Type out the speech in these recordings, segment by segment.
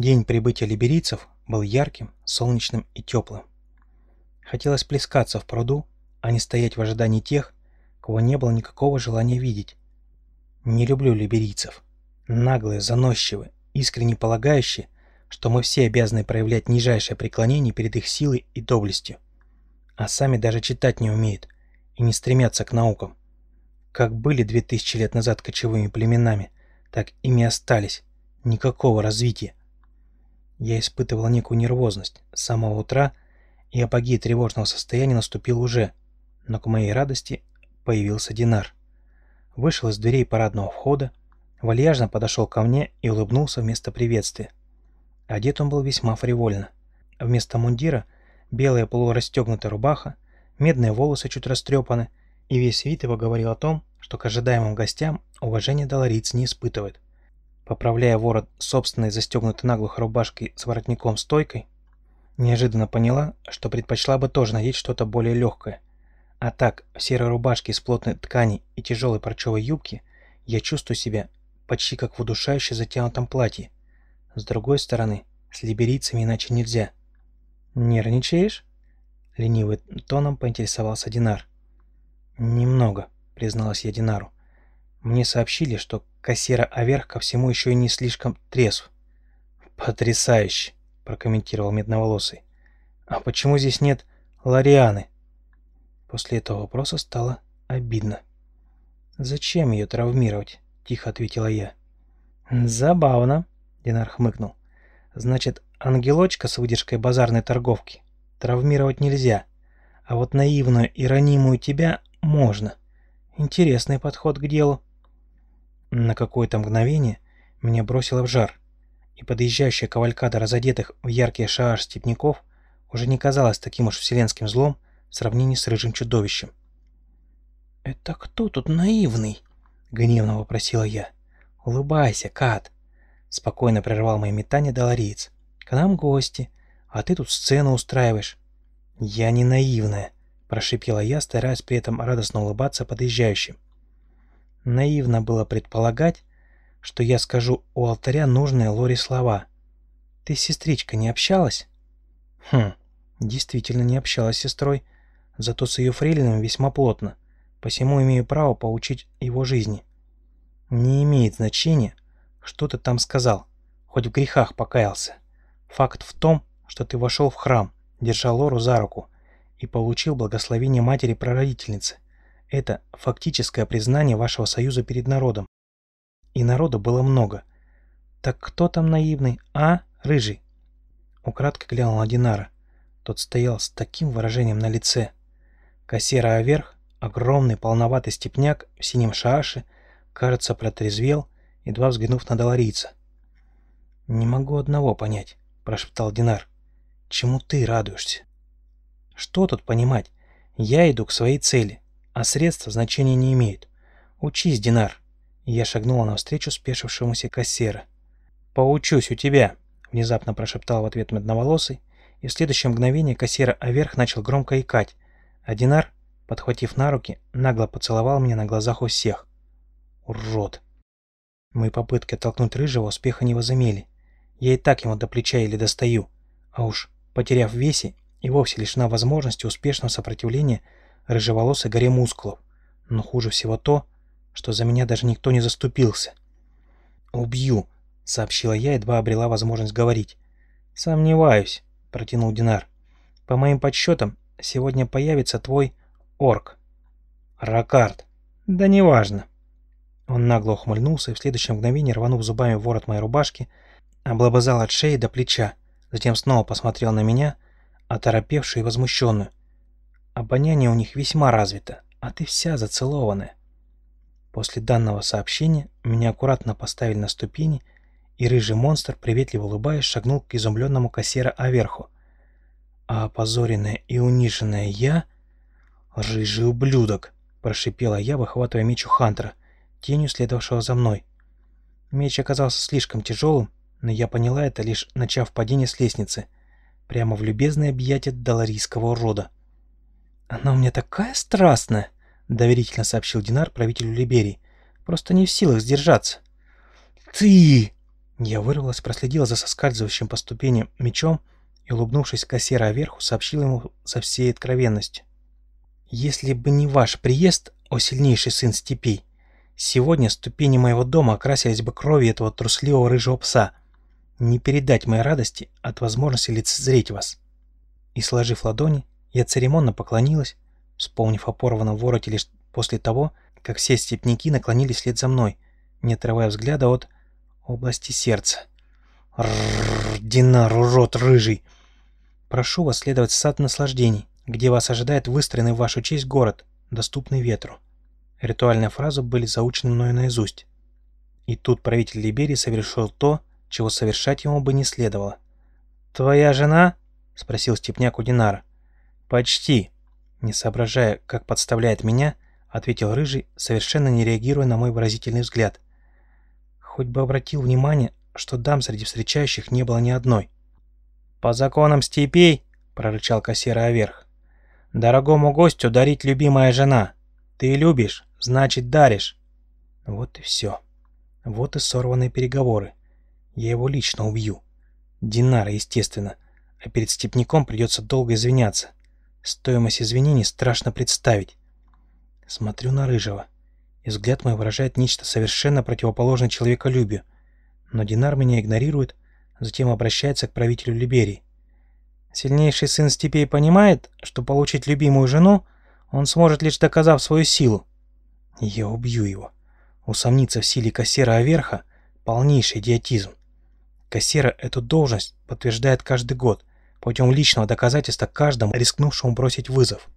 День прибытия либерийцев был ярким, солнечным и теплым. Хотелось плескаться в пруду, а не стоять в ожидании тех, кого не было никакого желания видеть. Не люблю либерийцев. Наглые, заносчивые, искренне полагающие, что мы все обязаны проявлять нижайшее преклонение перед их силой и доблестью. А сами даже читать не умеют и не стремятся к наукам. Как были две тысячи лет назад кочевыми племенами, так ими остались. Никакого развития. Я испытывал некую нервозность с самого утра, и апогей тревожного состояния наступил уже, но к моей радости появился Динар. Вышел из дверей парадного входа, вальяжно подошел ко мне и улыбнулся вместо приветствия. Одет он был весьма фривольно. Вместо мундира белая полурастегнутая рубаха, медные волосы чуть растрепаны, и весь вид его говорил о том, что к ожидаемым гостям уважение долориц не испытывает. Поправляя ворот собственной застегнутой наглухо рубашкой с воротником-стойкой, неожиданно поняла, что предпочла бы тоже надеть что-то более легкое. А так, в серой рубашке из плотной ткани и тяжелой парчевой юбки я чувствую себя почти как в удушающе затянутом платье. С другой стороны, с либерийцами иначе нельзя. «Нервничаешь?» — ленивым тоном поинтересовался Динар. «Немного», — призналась я Динару. «Мне сообщили, что кассира Аверх ко всему еще и не слишком трезв». «Потрясающе!» — прокомментировал Медноволосый. «А почему здесь нет Ларианы?» После этого вопроса стало обидно. «Зачем ее травмировать?» — тихо ответила я. «Забавно», — Динар хмыкнул. «Значит, ангелочка с выдержкой базарной торговки травмировать нельзя, а вот наивную и ранимую тебя можно. Интересный подход к делу». На какое-то мгновение меня бросило в жар, и подъезжающая кавалькада разодетых в яркие шаар степняков уже не казалась таким уж вселенским злом в сравнении с рыжим чудовищем. «Это кто тут наивный?» — гневно вопросила я. «Улыбайся, Кат!» — спокойно прервал мои метания долариец. «К нам гости, а ты тут сцену устраиваешь». «Я не наивная», — прошипела я, стараясь при этом радостно улыбаться подъезжающим. Наивно было предполагать, что я скажу у алтаря нужные Лори слова. «Ты с сестричкой не общалась?» «Хм, действительно не общалась с сестрой, зато с ее фрейлином весьма плотно, посему имею право поучить его жизни. Не имеет значения, что ты там сказал, хоть в грехах покаялся. Факт в том, что ты вошел в храм, держал Лору за руку и получил благословение матери-прародительницы – это фактическое признание вашего союза перед народом. И народу было много. Так кто там наивный, а, рыжий? Украдко глянул на Динара. Тот стоял с таким выражением на лице. Кассера оверх, огромный полноватый степняк в синем шааше, кажется, протрезвел, едва взглянув на доларийца. «Не могу одного понять», — прошептал Динар. «Чему ты радуешься?» «Что тут понимать? Я иду к своей цели а средства значения не имеют. Учись, Динар. я шагнула навстречу спешившемуся кассира. «Поучусь у тебя», — внезапно прошептал в ответ медноволосый, и в следующее мгновение кассира Аверх начал громко икать, а Динар, подхватив на руки, нагло поцеловал меня на глазах у всех. Урод! Мои попытки оттолкнуть Рыжего успеха не возымели. Я и так ему до плеча или достаю, а уж, потеряв весе и вовсе лишена возможности успешного сопротивления, рыжеволосой горе мускулов. Но хуже всего то, что за меня даже никто не заступился. «Убью», — сообщила я, едва обрела возможность говорить. «Сомневаюсь», — протянул Динар. «По моим подсчетам, сегодня появится твой орк». «Ракард». «Да неважно». Он нагло ухмыльнулся и в следующее мгновение, рванув зубами ворот моей рубашки, облобызал от шеи до плеча, затем снова посмотрел на меня, оторопевшую и возмущенную. Обоняние у них весьма развито, а ты вся зацелованная. После данного сообщения меня аккуратно поставили на ступени, и рыжий монстр, приветливо улыбаясь, шагнул к изумленному кассира Аверху. А опозоренная и униженная я... «Рыжий ублюдок!» — прошипела я, выхватывая меч у Хантера, тенью следовавшего за мной. Меч оказался слишком тяжелым, но я поняла это, лишь начав падение с лестницы, прямо в любезное объятие доларийского рода. «Она у меня такая страстная!» — доверительно сообщил Динар правителю Либерии. «Просто не в силах сдержаться». «Ты!» — Я вырвалась, проследила за соскальзывающим по ступеням мечом и, улыбнувшись кассира оверху, сообщила ему со всей откровенностью. «Если бы не ваш приезд, о сильнейший сын степей, сегодня ступени моего дома окрасились бы кровью этого трусливого рыжего пса. Не передать моей радости от возможности лицезреть вас». И, сложив ладони, я церемонно поклонилась, вспомнив о порванном вороте лишь после того, как все степняки наклонились вслед за мной, не отрывая взгляда от области сердца. Рррр, Динар, урод рыжий! Прошу вас следовать в сад наслаждений, где вас ожидает выстроенный в вашу честь город, доступный ветру. Ритуальные фразы были заучены мною наизусть. И тут правитель Либерии совершил то, чего совершать ему бы не следовало. «Твоя жена?» — спросил степняк у Динара. «Почти», — не соображая, как подставляет меня, ответил Рыжий, совершенно не реагируя на мой выразительный взгляд. Хоть бы обратил внимание, что дам среди встречающих не было ни одной. «По законам степей», — прорычал кассира Оверх, — «дорогому гостю дарить любимая жена. Ты любишь, значит даришь». Вот и все. Вот и сорванные переговоры. Я его лично убью. Динара, естественно. А перед степняком придется долго извиняться. Стоимость извинений страшно представить. Смотрю на Рыжего, и взгляд мой выражает нечто совершенно противоположное человеколюбию. Но Динар меня игнорирует, затем обращается к правителю Либерии. Сильнейший сын степей понимает, что получить любимую жену он сможет лишь доказав свою силу. Я убью его. Усомниться в силе кассира Аверха — полнейший идиотизм. Кассира эту должность подтверждает каждый год, путем личного доказательства каждому, рискнувшему бросить вызов.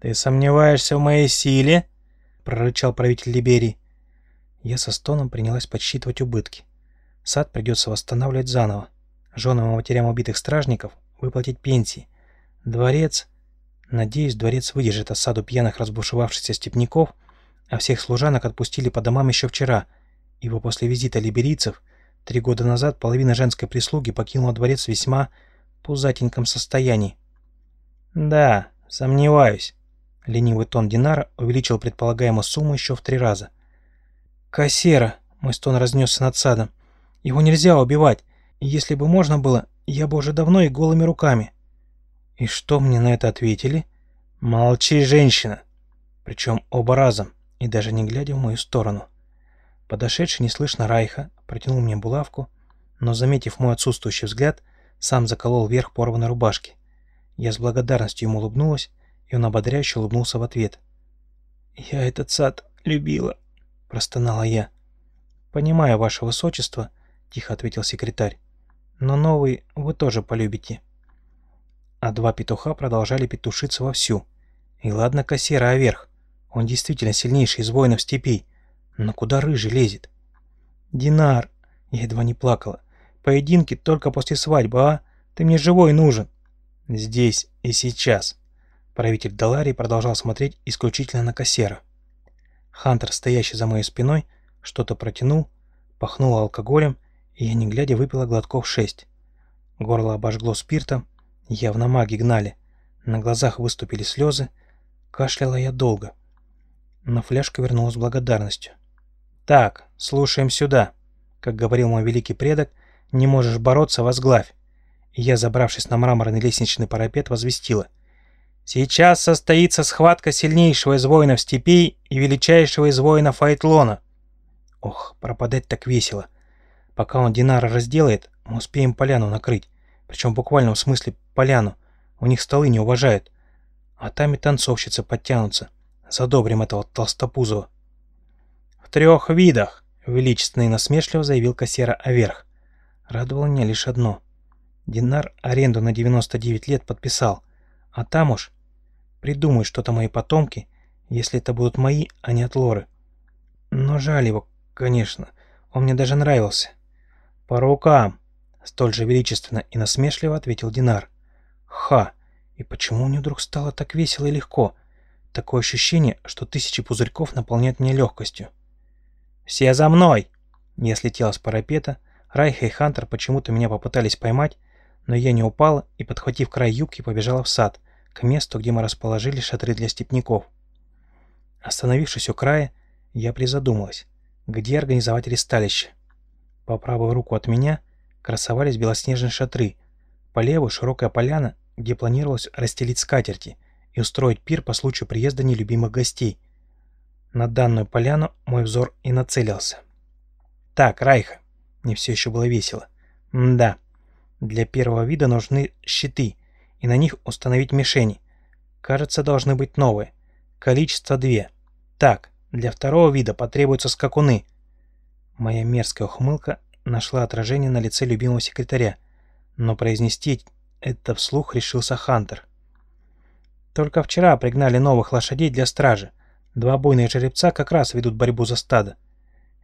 «Ты сомневаешься в моей силе?» — прорычал правитель Либерии. Я со стоном принялась подсчитывать убытки. Сад придется восстанавливать заново. Женам и матерям убитых стражников выплатить пенсии. Дворец... Надеюсь, дворец выдержит осаду пьяных разбушевавшихся степняков, а всех служанок отпустили по домам еще вчера, ибо после визита либерийцев три года назад половина женской прислуги покинула дворец весьма пузатеньком состоянии. «Да, сомневаюсь», — ленивый тон Динара увеличил предполагаемую сумму еще в три раза. «Кассера», — мой стон разнесся над садом, — «его нельзя убивать, если бы можно было, я бы уже давно и голыми руками». И что мне на это ответили? «Молчи, женщина!» Причем оба разом, и даже не глядя в мою сторону. Подошедший неслышно Райха протянул мне булавку, но, заметив мой отсутствующий взгляд, сам заколол вверх порванной рубашки. Я с благодарностью ему улыбнулась, и он ободряюще улыбнулся в ответ. «Я этот сад любила», — простонала я. «Понимаю, ваше высочество», — тихо ответил секретарь. «Но новый вы тоже полюбите». А два петуха продолжали петушиться вовсю. И ладно кассира, а вверх. Он действительно сильнейший из воинов степей. Но куда рыжий лезет? «Динар!» — я едва не плакала. Поединки только после свадьбы, а? Ты мне живой нужен. Здесь и сейчас. Правитель Даларии продолжал смотреть исключительно на кассера. Хантер, стоящий за моей спиной, что-то протянул, пахнул алкоголем, и я, не глядя, выпила глотков шесть. Горло обожгло спиртом, явно маги гнали. На глазах выступили слезы, кашляла я долго. Но фляжка вернулась благодарностью. «Так, слушаем сюда», — как говорил мой великий предок — не можешь бороться, возглавь. И я, забравшись на мраморный лестничный парапет, возвестила. Сейчас состоится схватка сильнейшего из воинов степей и величайшего из воинов Айтлона. Ох, пропадать так весело. Пока он Динара разделает, мы успеем поляну накрыть. Причем в буквальном смысле поляну. У них столы не уважают. А там и танцовщицы подтянутся. Задобрим этого толстопузого. В трех видах, величественно и насмешливо заявил кассира Аверх. Радовало меня лишь одно. Динар аренду на 99 лет подписал, а там уж придумают что-то мои потомки, если это будут мои, а не от Лоры. Но жаль его, конечно, он мне даже нравился. «По рукам!» — столь же величественно и насмешливо ответил Динар. «Ха! И почему мне вдруг стало так весело и легко? Такое ощущение, что тысячи пузырьков наполняют меня легкостью». «Все за мной!» Я слетел с парапета, Райха и Хантер почему-то меня попытались поймать, но я не упала и, подхватив край юбки, побежала в сад, к месту, где мы расположили шатры для степняков. Остановившись у края, я призадумалась, где организовать ресталище. По правую руку от меня красовались белоснежные шатры, по левую широкая поляна, где планировалось расстелить скатерти и устроить пир по случаю приезда нелюбимых гостей. На данную поляну мой взор и нацелился. Так, Райха, мне все еще было весело. М да, для первого вида нужны щиты, и на них установить мишени. Кажется, должны быть новые. Количество две. Так, для второго вида потребуются скакуны. Моя мерзкая ухмылка нашла отражение на лице любимого секретаря, но произнести это вслух решился Хантер. Только вчера пригнали новых лошадей для стражи. Два буйных жеребца как раз ведут борьбу за стадо.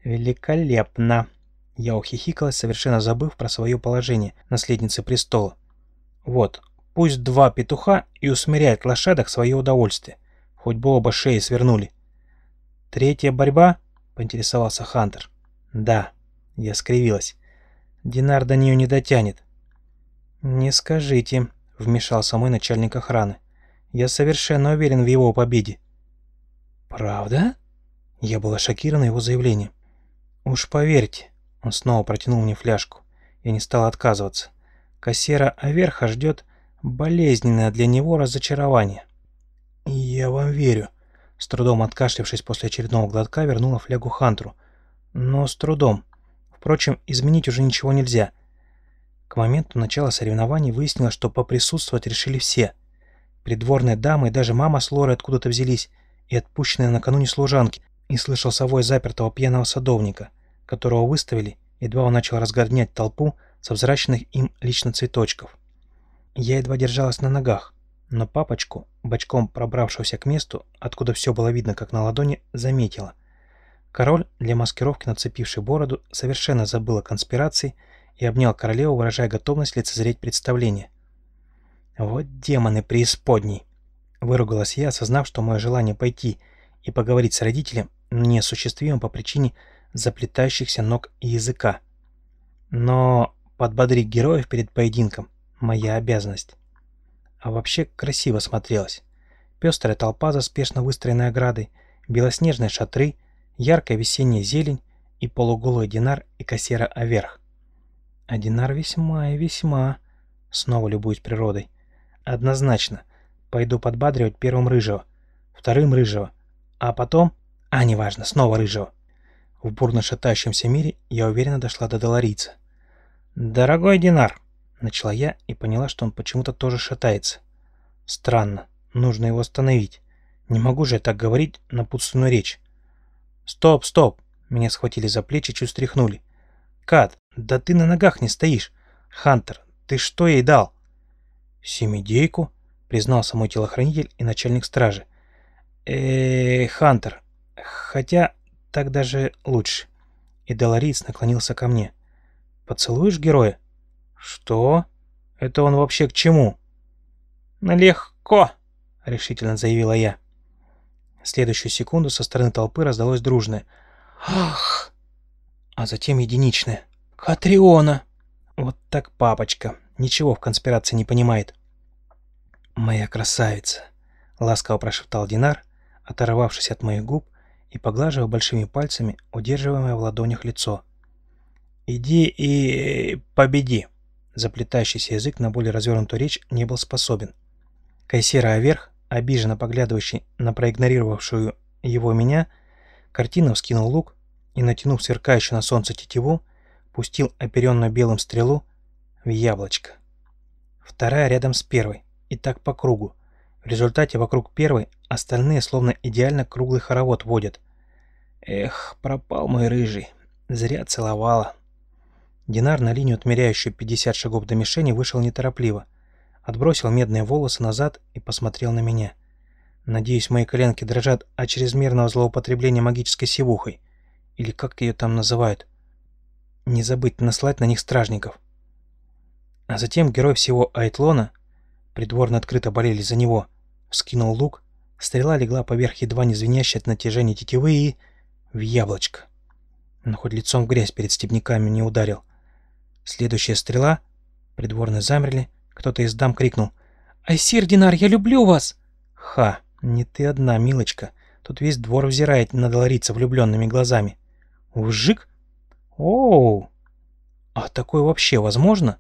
Великолепно! Я ухихикалась, совершенно забыв про свое положение наследницы престола. Вот, пусть два петуха и усмиряют лошадок свое удовольствие. Хоть бы оба шеи свернули. Третья борьба? Поинтересовался Хантер. Да, я скривилась. Динар до нее не дотянет. «Не скажите», — вмешался мой начальник охраны. «Я совершенно уверен в его победе». «Правда?» Я была шокирована его заявлением. «Уж поверьте», — он снова протянул мне фляжку. Я не стал отказываться. Кассира Аверха ждет болезненное для него разочарование. «Я вам верю», — с трудом откашлявшись после очередного глотка, вернула флягу Хантеру. «Но с трудом. Впрочем, изменить уже ничего нельзя. К моменту начала соревнований выяснилось, что поприсутствовать решили все. Придворные дамы и даже мама с Лорой откуда-то взялись, и отпущенные накануне служанки, и слышал совой запертого пьяного садовника, которого выставили, едва он начал разгорнять толпу со взращенных им лично цветочков. Я едва держалась на ногах, но папочку, бочком пробравшегося к месту, откуда все было видно как на ладони, заметила. Король, для маскировки нацепивший бороду, совершенно забыл о конспирации и обнял королеву, выражая готовность лицезреть представление. «Вот демоны преисподней!» Выругалась я, осознав, что мое желание пойти и поговорить с родителем неосуществимо по причине заплетающихся ног и языка. Но подбодрить героев перед поединком — моя обязанность. А вообще красиво смотрелось. Пестрая толпа за спешно выстроенной оградой, белоснежные шатры, яркая весенняя зелень и полуголый динар и кассера оверх. Одинар весьма и весьма. Снова любуюсь природой. Однозначно. Пойду подбадривать первым рыжего, вторым рыжего, а потом... А, неважно, снова рыжего. В бурно шатающемся мире я уверенно дошла до доларийца. «Дорогой Динар!» — начала я и поняла, что он почему-то тоже шатается. Странно, нужно его остановить. Не могу же я так говорить напутственную речь. «Стоп, стоп!» Меня схватили за плечи, чуть стряхнули. «Кат, да ты на ногах не стоишь. Хантер, ты что ей дал?» «Семидейку», — признался мой телохранитель и начальник стражи. э Хантер, хотя так даже лучше». И Долориц наклонился ко мне. «Поцелуешь героя?» «Что? Это он вообще к чему?» «Легко», — решительно заявила я. В следующую секунду со стороны толпы раздалось дружное «Ах!» а затем единичное. «Катриона!» Вот так папочка. Ничего в конспирации не понимает. «Моя красавица!» — ласково прошептал Динар, оторвавшись от моих губ и поглаживая большими пальцами удерживаемое в ладонях лицо. «Иди и... победи!» Заплетающийся язык на более развернутую речь не был способен. Кайсера Аверх, обиженно поглядывающий на проигнорировавшую его меня, картина вскинул лук и, натянув сверкающую на солнце тетиву, пустил оперенную белым стрелу в яблочко. Вторая рядом с первой, и так по кругу. В результате вокруг первой остальные словно идеально круглый хоровод водят. Эх, пропал мой рыжий. Зря целовала. Динар на линию, отмеряющую 50 шагов до мишени, вышел неторопливо. Отбросил медные волосы назад и посмотрел на меня. Надеюсь, мои коленки дрожат от чрезмерного злоупотребления магической сивухой или как ее там называют. Не забыть наслать на них стражников. А затем герой всего Айтлона, придворно открыто болели за него, вскинул лук, стрела легла поверх едва не звенящей от натяжения тетивы и... в яблочко. Но хоть лицом в грязь перед степняками не ударил. Следующая стрела... Придворные замерли, кто-то из дам крикнул. «Айсир, Динар, я люблю вас!» «Ха, не ты одна, милочка. Тут весь двор взирает на доларица влюбленными глазами. Вжик! Оу! А такое вообще возможно?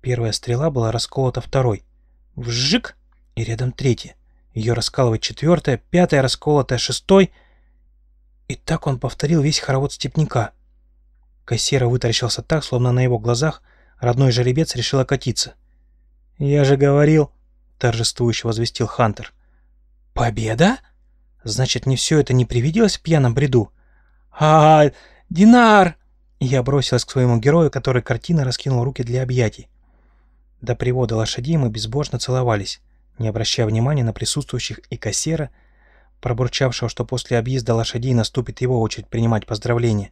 Первая стрела была расколота второй. Вжик! И рядом третья. Ее раскалывает четвертая, пятая расколотая шестой. И так он повторил весь хоровод степняка. Кассира вытаращился так, словно на его глазах родной жеребец решил окатиться. «Я же говорил», — торжествующе возвестил Хантер. «Победа? Значит, не все это не привиделось в пьяном бреду? а, -а, -а Динар!» Я бросилась к своему герою, который картина раскинул руки для объятий. До привода лошадей мы безбожно целовались, не обращая внимания на присутствующих и кассира, пробурчавшего, что после объезда лошадей наступит его очередь принимать поздравления.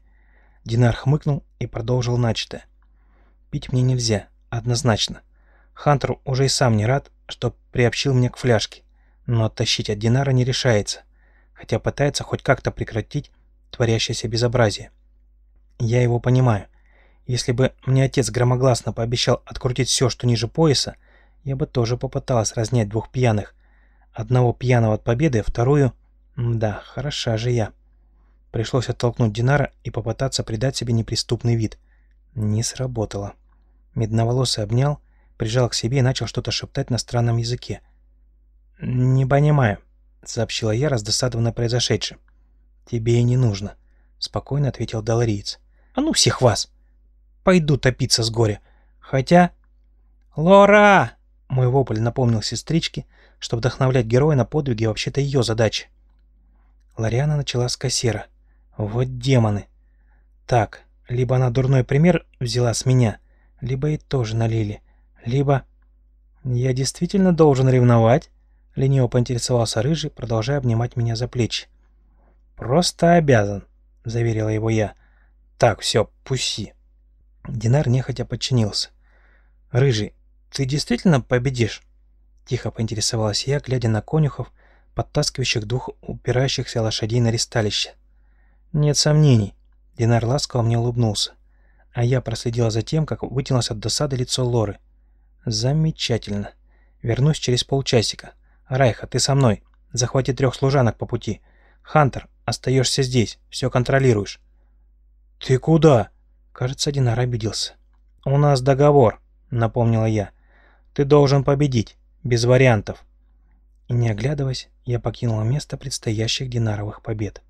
Динар хмыкнул и продолжил начатое. «Пить мне нельзя, однозначно. Хантер уже и сам не рад, что приобщил меня к фляжке, но оттащить от Динара не решается, хотя пытается хоть как-то прекратить творящееся безобразие. Я его понимаю. Если бы мне отец громогласно пообещал открутить все, что ниже пояса, я бы тоже попыталась разнять двух пьяных. Одного пьяного от победы, вторую... Да, хороша же я. Пришлось оттолкнуть Динара и попытаться придать себе неприступный вид. Не сработало. Медноволосый обнял, прижал к себе и начал что-то шептать на странном языке. «Не понимаю», — сообщила я, раздосадованно произошедшим. «Тебе и не нужно», — спокойно ответил Долориец. А ну всех вас! Пойду топиться с горя. Хотя... «Лора!» — мой вопль напомнил сестричке, что вдохновлять героя на подвиги вообще-то ее задача. Лариана начала с кассира. Вот демоны. Так, либо она дурной пример взяла с меня, либо и тоже налили, либо... Я действительно должен ревновать? Лениво поинтересовался Рыжий, продолжая обнимать меня за плечи. «Просто обязан», — заверила его я. «Так, все, пусти». Динар нехотя подчинился. «Рыжий, ты действительно победишь?» Тихо поинтересовалась я, глядя на конюхов, подтаскивающих двух упирающихся лошадей на ристалище. «Нет сомнений». Динар ласково мне улыбнулся. А я проследила за тем, как вытянулось от досады лицо Лоры. «Замечательно. Вернусь через полчасика. Райха, ты со мной. Захвати трех служанок по пути. Хантер, остаешься здесь, все контролируешь. «Ты куда?» Кажется, Динар обиделся. «У нас договор», — напомнила я. «Ты должен победить, без вариантов». И не оглядываясь, я покинула место предстоящих Динаровых побед.